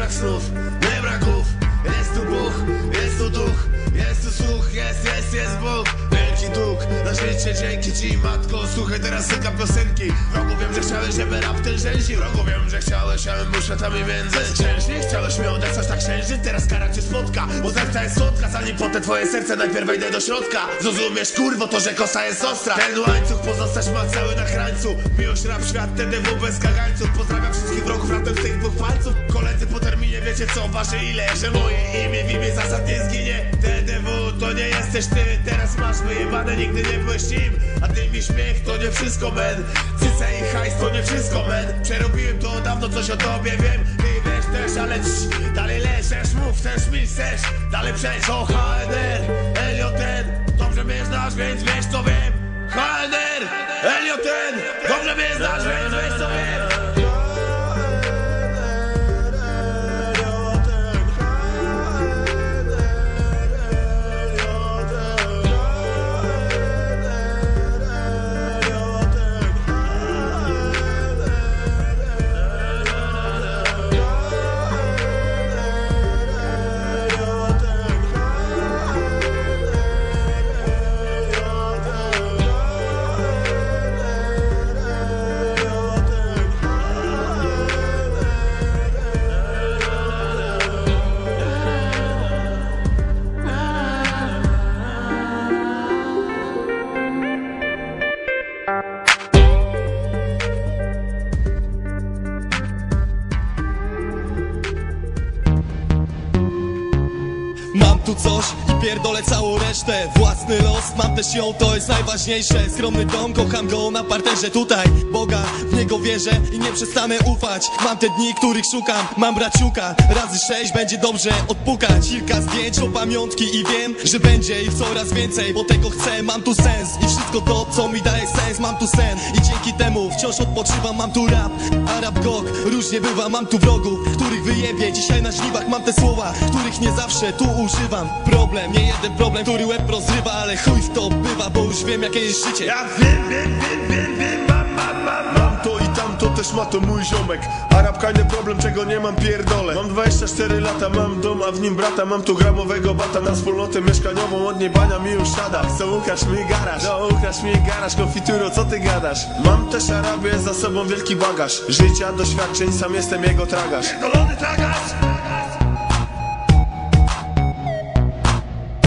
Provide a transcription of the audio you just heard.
brak snów, nie braków. Jest tu Bóg, jest tu duch, jest tu słuch, jest, jest, jest Bóg. Wielki dług, na życie dzięki ci matko. Słuchaj teraz synka piosenki. Wrogu wiem, że chciałeś, żeby rap ten rzęsi Wrogu wiem, że chciałeś, ale muszę tam i między Księżni, chciałeś mnie odesłać na księżyc Teraz kara cię spotka, bo serca jest słodka. Zanim potem twoje serce najpierw wejdę do środka. Zrozumiesz kurwo to, że kosa jest ostra. Ten łańcuch pozostać ma cały na krańcu. Miłość rap świat, TDW bez kagańców. Pozdrawiam wszystkich wiecie co waży ile Że moje imię w imię zasad nie zginie. TDW to nie jesteś ty Teraz masz wyjebane, nigdy nie byłeś nim. A ty mi śmiech to nie wszystko men. Cyce i hajs to nie wszystko men. Przerobiłem to dawno, coś o tobie wiem. Ty wiesz też, ale cii, dalej leżesz Mów, chcesz, mi chcesz. Dalej przejść o HNR Elioten, dobrze mnie znasz, więc wiesz co wiem. HNR, Elioten Dobrze mnie znasz, więc wiesz co wiem Thank you. Tu coś i pierdolę całą resztę. Własny los, mam też ją, to jest najważniejsze. Skromny dom, kocham go na parterze tutaj Boga, w niego wierzę i nie przestanę ufać. Mam te dni, których szukam, mam braciuka. Razy sześć będzie dobrze odpukać. Kilka zdjęć o pamiątki i wiem, że będzie ich coraz więcej Bo tego chcę, mam tu sens. I wszystko to, co mi daje sens Mam tu sen. I dzięki temu wciąż odpoczywam Mam tu rap, a rap gok, różnie bywa Mam tu wrogów, których wyjebie. Dzisiaj na żniwach mam te słowa, których nie zawsze tu używam Problem, nie jeden problem, który łeb rozrywa Ale chuj w to bywa, bo już wiem jakie jest życie. Ja wiem, wiem, wiem, wiem, wiem, mam, mam, mam, mam. To i tamto też ma to mój ziomek. Arabkajny problem, czego nie mam pierdolę. Mam 24 lata, mam dom, a w nim brata. Mam tu gramowego bata na wspólnotę mieszkaniową Od niebania mi już siada. Chcę ukraść mi garaż, no ukraść mi garaż Konfituro, co ty gadasz? Mam też Arabię, za sobą wielki bagaż. Życia, doświadczeń, sam jestem jego tragarz. Pierdolony tragarz!